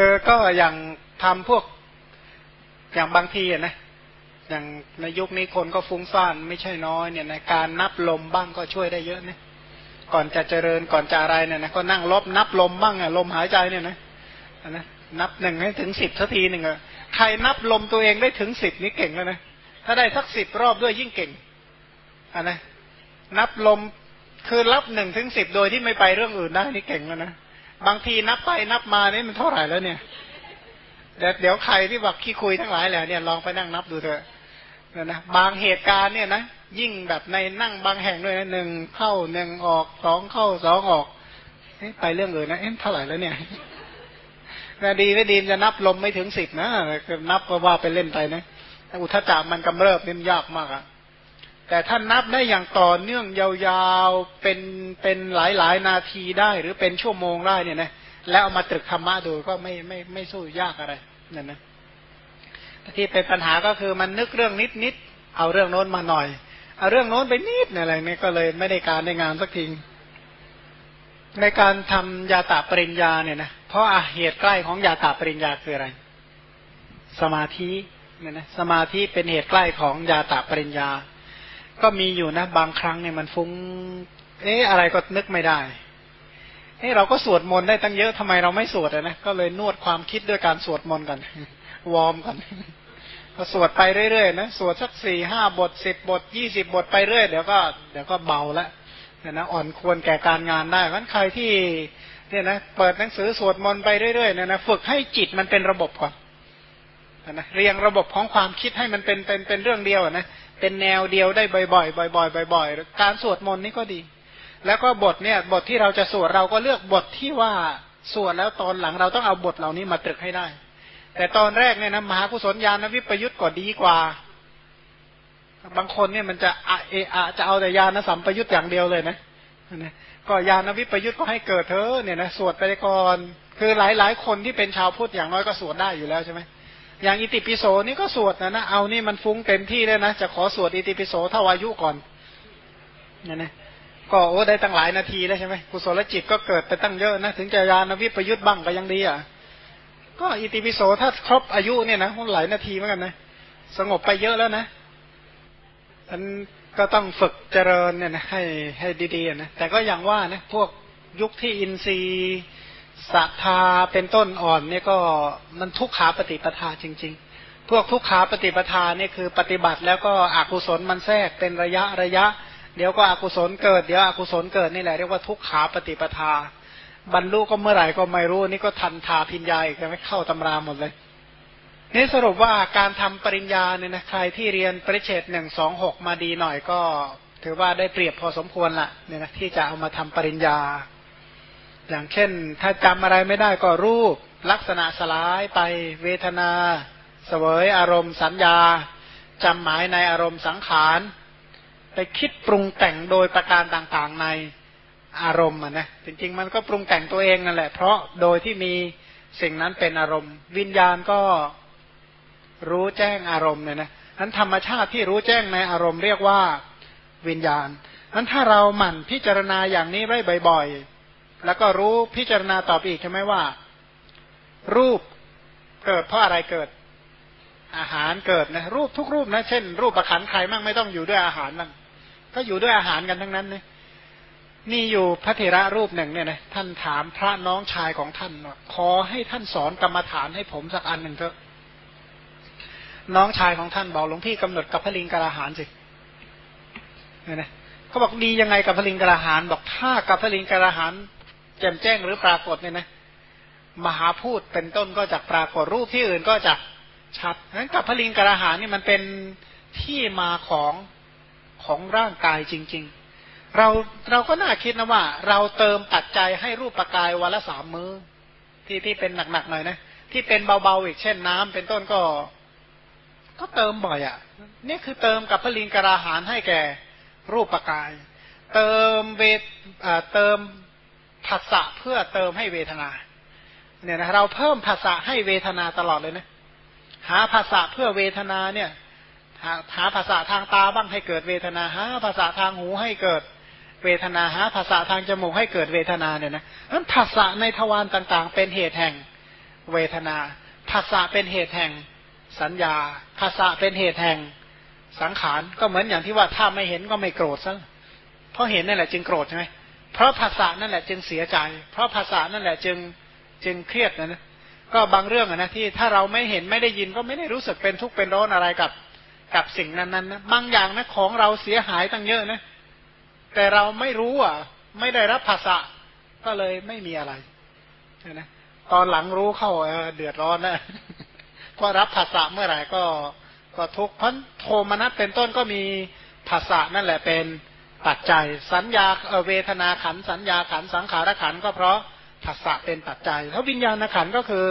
คือก็อย่างทำพวกอย่างบางทีนะอย่างในยุคนี้คนก็ฟุ้งซ่านไม่ใช่น้อยเนี่ยในการนับลมบ้างก็ช่วยได้เยอะนะก่อนจะเจริญก่อนจะอะไรเนี่ยนะก็นั่งลบนับลมบ้างอะลมหายใจเนี่ยนะนะนับหนึ่งให้ถึงสิบสักทีหนึ่งอะใครนับลมตัวเองได้ถึงสิบนี่เก่งแล้วนะถ้าได้สักสิบรอบด้วยยิ่งเก่งอะนะนับลมคือรับหนึ่งถึงสิบโดยที่ไม่ไปเรื่องอื่นได้นี่เก่งแล้วนะ บางทีนับไปนับมาเนี่ยมันเท่าไหร่แล้วเนี่ยเดี๋ยวใครที่แบอกขี้คุยทั้งหลายแหละเนี่ยลองไปนั่งนับดูเถอะนะนะบางเหตุการณ์เนี่ยนะยิ่งแบบในนั่งบางแห่งด้วยนะหนึ่งเข้าหนึ่งออกสองเข้าสองออกไปเรื่องอื่นะเอ๊ะเท่าไหร่แล้วเนี่ยนะดีไม่ดีจะนับลมไม่ถึงสิบนะนับก็ว่าไปเล่นไปนะอุทจามันกำเริบนี่ยากมากอะ แต่ถ้านนับได้อย่างต่อเนื่องยาวๆเป็นเป็นหลายๆนาทีได้ หรือเป็นชั่วโมงได้เนี่ยนะแล้วเอามาตรึกธรรมะดูก็ไม่ไม่ไม่สู้ยากอะไรนั่นนะที่เป็นปัญหาก็คือมันนึกเรื่องนิดนิดเอาเรื่องโน้นมาหน่อย เอาเรื่องโน้นไปนิดอะไรเนี่ยก็เลยไม่ได้การได้งานสักทีในการทำยาตาปริญญาเนี่ยนะเพราะอาเหตุใกล้ของยาตาปริญญาคืออะไร สมาธิเนี่ยนะสมาธิเป็นเหตุใกล้ของยาตาปริญญา ก็มีอยู่นะ บางครั้งเนี่ยมันฟุง้ง เอ๊ะอะไรก็นึกไม่ได้เฮ้เราก็สวดมนต์ได้ตั้งเยอะทำไมเราไม่สวดนะก็เลยนวดความคิดด้วยการสวดมนต์กันวอร์มกันก็สวดไปเรื่อยๆนะสวดสักสี่ห้าบทสิบบทยี่สิบบทไปเรื่อยเดี๋ยวก็เดี๋ยวก็เบาละเนี่ยนะอ่อนควรแก่การงานได้เพราะใครที่เนี่ยนะเปิดหนังสือสวดมนต์ไปเรื่อยๆเนี่ยนะฝึกให้จิตมันเป็นระบบก่อนนะเรียงระบบของความคิดให้มันเป็นเป็นเป็นเรื่องเดียวนะ เป็นแนวเดียวได้บ่อยๆบ่อยๆบ่อยๆการสวดมนต์นี่ก็ดี แล้วก็บทเนี่ยบทที่เราจะสวดเราก็เลือกบทที่ว่าสวดแล้วตอนหลังเราต้องเอาบทเหล่านี้มาตรึกให้ได้ แต่ตอนแรกเนี่ยนะมหากุศลญาณวิปยุทธ์ก็ดีกว่า บางคนเนี่ยมันจะอะเอะจะเอาแต่ญาณสัมปยุทธ์อย่างเดียวเลยนะนะก็ญาณวิปยุทธ์ก็ให้เกิดเธอเนี่ยนะสวดไปก่อน คือหลายๆคนที่เป็นชาวพุทธอย่างน้อยก็สวดได้อยู่แล้วใช่ไหม อย่างอิติปิโสนี่ก็สวดนะนะเอานี่มันฟุ้งเต็มที่เลยนะจะขอสวดอิติปิโสเท่าอายุก่อนเนี่ยนะก็โอ้ได้ตั้งหลายนาทีแล้วใช่ไหมกุศลจิตก็เกิดไปตั้งเยอะนะถึงจะญาณวิปยุทธ์บ้างก็ยังดีอะก็อิติปิโสถ้าครบอายุเนี่ยนะหลายนาทีเหมือนกันนะสงบไปเยอะแล้วนะอันก็ต้องฝึกเจริญเนี่ยนะให้ให้ดีๆนะแต่ก็อย่างว่านะพวกยุคที่อินทรีย์ ศรัทธาเป็นต้นอ่อนเนี่ยก็มันทุกขาปฏิปทาจริง ๆ พวกทุกขาปฏิปทาเนี่ยคือปฏิบัติแล้วก็อกุศลมันแทรกเป็นระยะระยะ เดี๋ยวก็อกุศลเกิดเดี๋ยวอกุศลเกิดนี่แหละเรียกว่าทุกขาปฏิปทา บรรลุก็เมื่อไหร่ก็ไม่รู้นี่ก็ทันทาพิญญาอีกไม่เข้าตำราหมดเลยนี่สรุปว่าการทำปริญญาเนี่ยนะใครที่เรียนปริเชตหนึ่งสองหกมาดีหน่อยก็ ถือว่าได้เปรียบพอสมควรละเนี่ยนะที่จะเอามาทำปริญญา อย่างเช่น ถ้าจำอะไรไม่ได้ก็รูปลักษณะสลายไปเวทนาเสวยอารมณ์สัญญา จำหมายในอารมณ์สังขาร ไปคิดปรุงแต่งโดยประการต่างๆในอารมณ์นะจริงๆ มันก็ปรุงแต่งตัวเองนั่นแหละ เพราะโดยที่มีสิ่งนั้นเป็นอารมณ์ วิญญาณก็รู้แจ้งอารมณ์เนี่ยนะนั้นธรรมชาติที่รู้แจ้งในอารมณ์เรียกว่าวิญญาณนั้นถ้าเราหมั่นพิจารณาอย่างนี้ไว้บ่อยๆ แล้วก็รู้พิจารณาตอบอีกใช่ไหมว่า รูปเกิดเพราะอะไรเกิด อาหารเกิดนะรูปทุกรูปนะเช่น รูปประคันใครมั่งไม่ต้องอยู่ด้วยอาหารนั่งก็อยู่ด้วยอาหารกันทั้งนั้นเนี่ยนี่อยู่พระเถระรูปหนึ่งเนี่ยนะท่านถามพระน้องชายของท่านว่าขอให้ท่านสอนกรรมฐานให้ผมสักอันหนึ่งเถอะ น้องชายของท่านบอกหลวงพี่กำหนดกับพลิงกระหารสิเนี่ยนะเขาบอกดียังไงกับพลิงกระหารบอกถ้ากับพลิงกระหาร แจ่มแจ้งหรือปรากฏเนี่ยนะ มหาพูดเป็นต้นก็จะปรากฏรูปที่อื่นก็จะชัดนั้นกับพลิงกระหานี่มันเป็นที่มาของของร่างกายจริง ๆ เราเราก็น่าคิดนะว่า เราเติมปัจจัยให้รูปปกายวันละสามมือที่ที่เป็นหนักๆหน่อยนะที่เป็นเบาๆอีกเช่นน้ำเป็นต้นก็ ก็เติมบ่อยอะนี่คือเติมกับพลิงกราหารให้แก่รูปปกาย เติมเวทเติม ภาษะเพื่อเติมให้เวทนา เนี่ยนะเราเพิ่มภาษะให้เวทนาตลอดเลยนะหาภาษะเพื่อเวทนาเนี่ยหาภาษาทางตาบ้างให้เกิดเวทนาหาภาษาทางหูให้เกิดเวทนาหาภาษาทางจมูกให้เกิดเวทนาเนี่ยนะนั้นภาษาในทวารต่างๆ เป็นเหตุแห่งเวทนาภาษาเป็นเหตุแห่งสัญญาภาษาเป็นเหตุแห่งสังขารก็เหมือนอย่างที่ว่าถ้าไม่เห็นก็ไม่โกรธซะเพราะเห็นนั่นแหละจึงโกรธใช่ไหม เพราะภาษานั่นแหละจึงเสียใจ เพราะภาษานั่นแหละจึงจึงเครียดนะนะก็บางเรื่องนะที่ถ้าเราไม่เห็นไม่ได้ยินก็ไม่ได้รู้สึกเป็นทุกข์เป็นร้อนอะไรกับกับสิ่งนั้นๆนะบางอย่างนะของเราเสียหายตั้งเยอะนะแต่เราไม่รู้อะ ไม่ได้รับภาษาก็เลยไม่มีอะไรนะตอนหลังรู้เข้าเดือดร้อนนะก็รับภาษาเมื่อไหร่ก็ก็ทุกข์เพันโทมนัสเป็นต้นก็มีภาษานั่นแหละเป็น ปัจจัยสัญญาเวทนาขันสัญญาขันสังขารขันก็เพราะภาษาเป็นปัจจัยแล้ววิญญาณขันก็คือ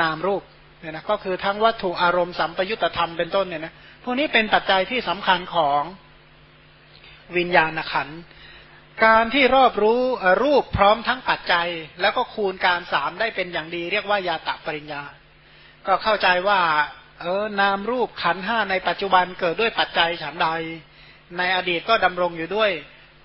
นามรูปเนี่ยนะก็คือทั้งวัตถุอารมณ์สัมปยุตธรรมเป็นต้นเนี่ยนะพวกนี้เป็นปัจจัยที่สำคัญของวิญญาณขันการที่รอบรู้รูปพร้อมทั้งปัจจัย แล้วก็คูณการสามได้เป็นอย่างดี เรียกว่ายาตะปริญญา ก็เข้าใจว่า เออนามรูปขันห้าในปัจจุบันเกิดด้วยปัจจัยฉันใด ในอดีตก็ดำรงอยู่ด้วย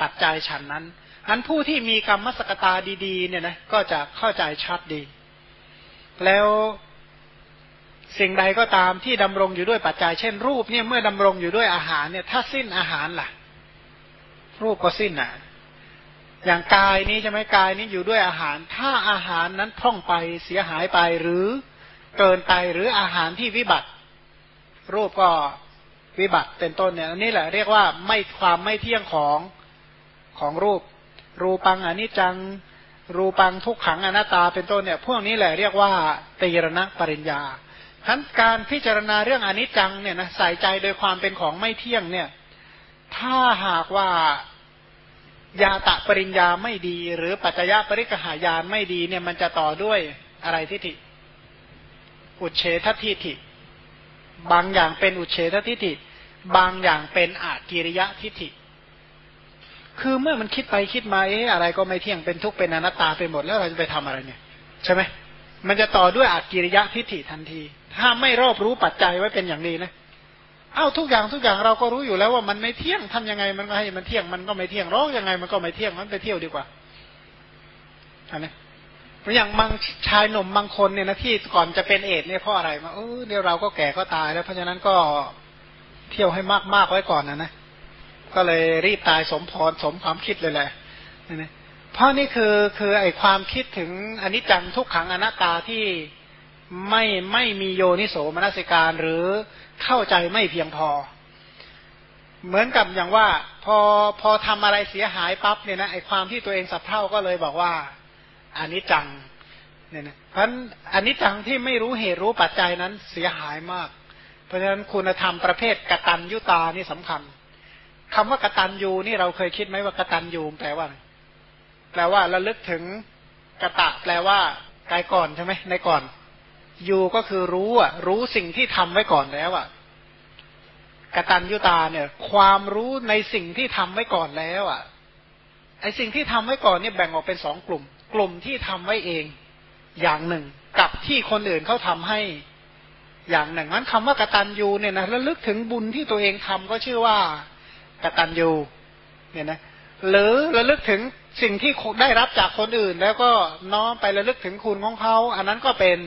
ปัจจัยฉันนั้นอันผู้ที่มีกรรมสกตาดีๆ เนี่ยนะก็จะเข้าใจชัดดี แล้วสิ่งใดก็ตามที่ดำรงอยู่ด้วยปัจจัย เช่น รูปเนี่ยเมื่อดำรงอยู่ด้วยอาหารเนี่ย ถ้าสิ้นอาหารล่ะ รูปก็สิ้นอะอย่างกายนี้ใช่ไหมกายนี้อยู่ด้วยอาหาร ถ้าอาหารนั้นพร่องไปเสียหายไปหรือเกินไปหรืออาหารที่วิบัติ รูปก็ วิบัติเป็นต้นเนี่ยนี่แหละเรียกว่าไม่ความไม่เที่ยงของของรูป รูปังอนิจจัง รูปังทุกขังอนัตตาเป็นต้นเนี่ย พวกนี้แหละเรียกว่าตีรณะปริญญาทั้นการพิจารณาเรื่องอนิจจังเนี่ยนะใส่ใจโดยความเป็นของไม่เที่ยงเนี่ย ถ้าหากว่ายาตะปริญญาไม่ดี หรือปัจจยปริกหายานไม่ดีเนี่ยมันจะต่อด้วยอะไรทิฏฐิอุเฉททิฏฐิ บางอย่างเป็นอุเฉททิฏฐิ บางอย่างเป็นอากิริยะทิฏฐิ คือเมื่อมันคิดไปคิดมาเอ๊ะอะไรก็ไม่เที่ยงเป็นทุกข์เป็นอนัตตาไปหมดแล้วเราจะไปทำอะไรเนี่ย ใช่ไหมมันจะต่อด้วยอากิริยะทิฏฐิทันที ถ้าไม่รอบรู้ปัจจัยไว้เป็นอย่างดีนะเอ้าทุกอย่างทุกอย่างเราก็รู้อยู่แล้วว่ามันไม่เที่ยงทำยังไงมันก็ให้มันเที่ยงมันก็ไม่เที่ยงร้องยังไงมันก็ไม่เที่ยงมันไปเที่ยวดีกว่าอันนี้ อย่างบางชายหนุ่มบางคนเนี่ยนะที่ก่อนจะเป็นเอดเนี่ยเพราะอะไรมาเออเดี๋ยวเราก็แก่ก็ตายแล้ว เพราะฉะนั้นก็เที่ยวให้มากๆไว้ก่อนนะนะก็เลยรีบตายสมพรสมความคิดเลยแหละเพราะนี่คือคือไอความคิดถึงอนิจจังทุกขังอนัตตาที่ไม่ไม่มีโยนิโสมนสิการหรือเข้าใจไม่เพียงพอ เหมือนกับอย่างว่า พอพอทำอะไรเสียหายปั๊บเนี่ยนะไอความที่ตัวเองสับเท่าก็เลยบอกว่า อนิจจังเนี่ยนะเพราะอนิจจังที่ไม่รู้เหตุรู้ปัจจัยนั้นเสียหายมาก เพราะฉะนั้นคุณธรรมประเภทกตัญยุตานี่สำคัญคำว่ากตันยูนี่เราเคยคิดไหมว่ากตันยูแปลว่า แปลว่าระลึกถึงกะตะ แปลว่ากายก่อนใช่ไหมในก่อนยูก็คือรู้อะ รู้สิ่งที่ทำไว้ก่อนแล้วอะกตันยุตาเนี่ย ความรู้ในสิ่งที่ทำไว้ก่อนแล้ว อะไอสิ่งที่ทำไว้ก่อนเนี่ยแบ่งออกเป็นสองกลุ่ม กลุ่มที่ทำไว้เองอย่างหนึ่ง กับที่คนอื่นเขาทำให้อย่างหนึ่งนั้นคำว่ากตันยูเนี่ยนะระลึกถึงบุญที่ตัวเองทำก็ชื่อว่ากตัญญูเนี่ยนะหรือระลึกถึงสิ่งที่ได้รับจากคนอื่น แล้วก็น้อมไประลึกถึงคุณของเขาอันนั้นก็เป็น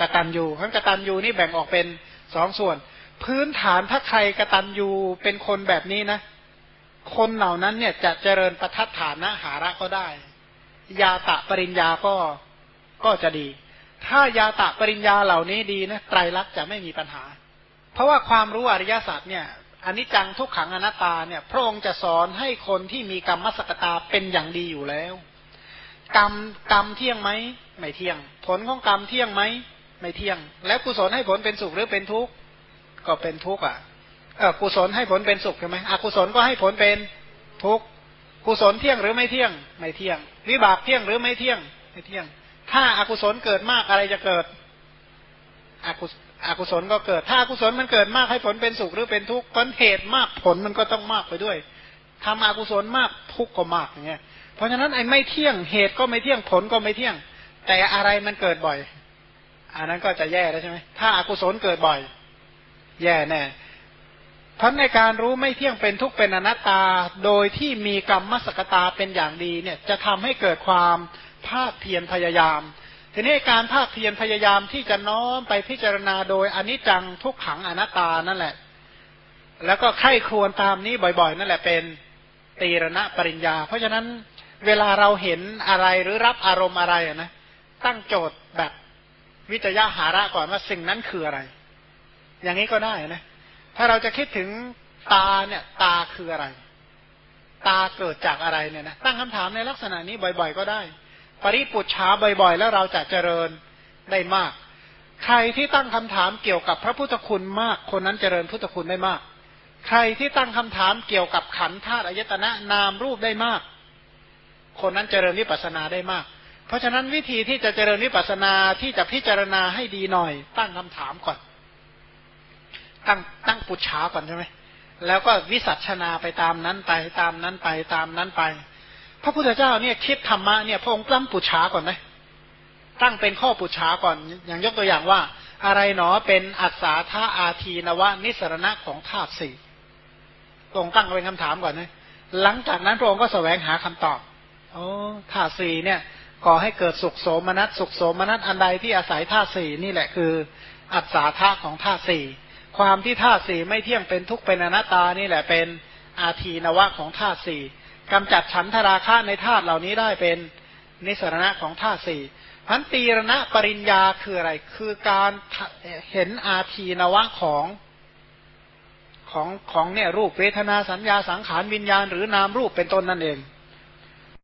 กตัญญูทั้งกตัญญูนี่แบ่งออกเป็นสองส่วน พื้นฐานถ้าใครกตัญญูเป็นคนแบบนี้นะ คนเหล่านั้นเนี่ยจะเจริญประทัดฐานะหาระก็ได้ ยาตะปริญญาก็ก็จะดี ถ้ายาตะปริญญาเหล่านี้ดีนะไตรลักษณ์จะไม่มีปัญหา เพราะว่าความรู้อริยศาสตร์เนี่ยอันนี้จังทุกขังอนัตตาเนี่ย พระองค์จะสอนให้คนที่มีกรรมมสกตาเป็นอย่างดีอยู่แล้ว กรรมกรรมเที่ยงไหมไม่เที่ยง ผลของกรรมเที่ยงไหมไม่เที่ยง แล้วกุศลให้ผลเป็นสุขหรือเป็นทุกข์ก็เป็นทุกข์อะเออกุศลให้ผลเป็นสุขใช่ไหมอกุศลก็ให้ผลเป็นทุกข์กุศลเที่ยงหรือไม่เที่ยง ไม่เที่ยง วิบากเที่ยงหรือไม่เที่ยงไม่เที่ยง ถ้าอากุศลเกิดมากอะไรจะเกิดอกุศอกุศลก็เกิด ถ้าอกุศลมันเกิดมากให้ผลเป็นสุขหรือเป็นทุกข์ผลเหตุมากผลมันก็ต้องมากไปด้วยทำอกุศลมากทุกข์ก็มากอย่างเงี้ย เพราะฉะนั้นไอ้ไม่เที่ยงเหตุก็ไม่เที่ยงผลก็ไม่เที่ยง แต่อะไรมันเกิดบ่อยอันนั้นก็จะแย่แล้วใช่ไหมถ้าอากุศลเกิดบ่อย แย่แน่ เพราะในการรู้ไม่เที่ยงเป็นทุกข์เป็นอนัตตา โดยที่มีกรรมมสกตาเป็นอย่างดีเนี่ยจะทำให้เกิดความภาคเพียรพยายาม ทีนี้การภาคเพียรพยายามที่จะน้อมไปพิจารณาโดยอนิจจังทุกขังอนัตตานั่นแหละ แล้วก็ไข้ควรตามนี้บ่อยๆ นั่นแหละเป็นตีรณะปริญญา เพราะฉะนั้นเวลาเราเห็นอะไรหรือรับอารมณ์อะไรนะตั้งโจทย์แบบวิจยะหาระก่อนว่าสิ่งนั้นคืออะไร อย่างนี้ก็ได้นะ ถ้าเราจะคิดถึงตาเนี่ย ตาคืออะไร ตาเกิดจากอะไรเนี่ยนะตั้งคำถามในลักษณะนี้บ่อย ๆ ก็ได้ ปริปุจฉาบ่อยๆ แล้วเราจะเจริญได้มาก ใครที่ตั้งคำถามเกี่ยวกับพระพุทธคุณมาก คนนั้นเจริญพุทธคุณได้มาก ใครที่ตั้งคำถามเกี่ยวกับขันธ์ธาตุอายตนะนามรูปได้มาก คนนั้นเจริญวิปัสสนาได้มาก เพราะฉะนั้นวิธีที่จะเจริญวิปัสสนาที่จะพิจารณาให้ดีหน่อย ตั้งคำถามก่อน ตั้งตั้งปุจฉาก่อนใช่ไหมแล้วก็วิสัชนาไปตามนั้นไปตามนั้นไปตามนั้นไป พระพุทธเจ้าเนี่ยคิดธรรมะเนี่ยพระองค์ตั้งปุจฉาก่อนไหมตั้งเป็นข้อปุจฉาก่อนอย่างยกตัวอย่างว่า อะไรหนอเป็นอัศาธาอาทีนวะนิสรณะของธาตุสี่พระองค์ตั้งเป็นคำถามก่อนนะหลังจากนั้นพระองค์ก็แสวงหาคำตอบโอ้ธาตุสี่เนี่ยก่อให้เกิดสุขโสมนัสสุขโสมนัสอันใดที่อาศัยธาตุสี่นี่แหละคือ อัศาธาของธาตุสี่ ความที่ธาตุสี่ไม่เที่ยงเป็นทุกข์เป็นอนัตตานี่แหละเป็นอาทีนวะของธาตุสี่กำจัดฉันทราคะในธาตุเหล่านี้ได้เป็นนิสรณะของธาตุสี่พันตีรณะปริญญาคืออะไร คือการเห็นอาทีนวะของของของเนี่ยรูปเวทนาสัญญาสังขารวิญญาณหรือนามรูปเป็นต้นนั่นเอง